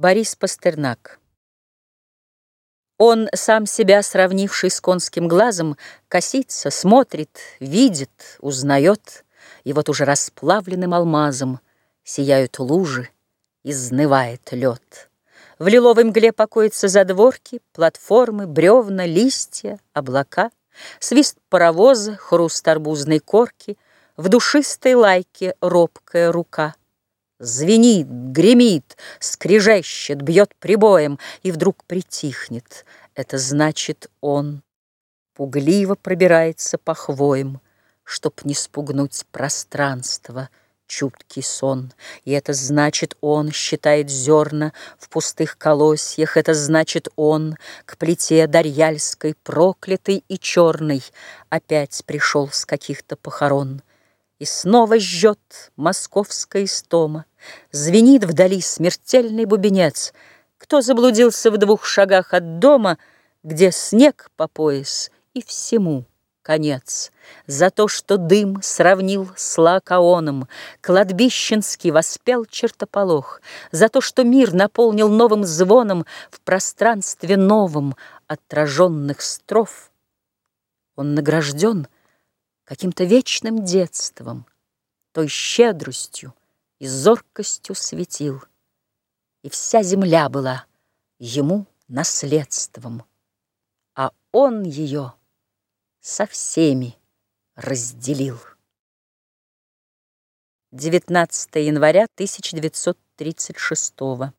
Борис Пастернак. Он, сам себя сравнивший с конским глазом, Косится, смотрит, видит, узнает, И вот уже расплавленным алмазом Сияют лужи, изнывает лед. В лиловой мгле покоятся задворки, Платформы, бревна, листья, облака, Свист паровоза, хруст арбузной корки, В душистой лайке робкая рука — Звенит, гремит, скрежещет, бьет прибоем И вдруг притихнет. Это значит, он Пугливо пробирается по хвоям, Чтоб не спугнуть пространство, чуткий сон. И это значит, он считает зерна В пустых колосьях. Это значит, он К плите Дарьяльской, проклятой и черной, Опять пришел с каких-то похорон. И снова жжет московская истома, Звенит вдали смертельный бубенец. Кто заблудился в двух шагах от дома, Где снег по пояс и всему конец? За то, что дым сравнил с лакаоном, Кладбищенский воспел чертополох, За то, что мир наполнил новым звоном В пространстве новом отраженных строф, Он награжден — каким-то вечным детством, той щедростью и зоркостью светил. И вся земля была ему наследством, а он ее со всеми разделил. 19 января 1936 года.